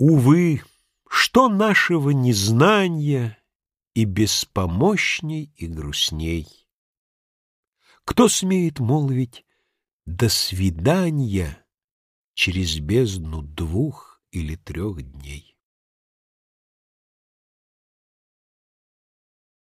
Увы, что нашего незнания И беспомощней и грустней? Кто смеет молвить «до свидания» Через бездну двух или трех дней?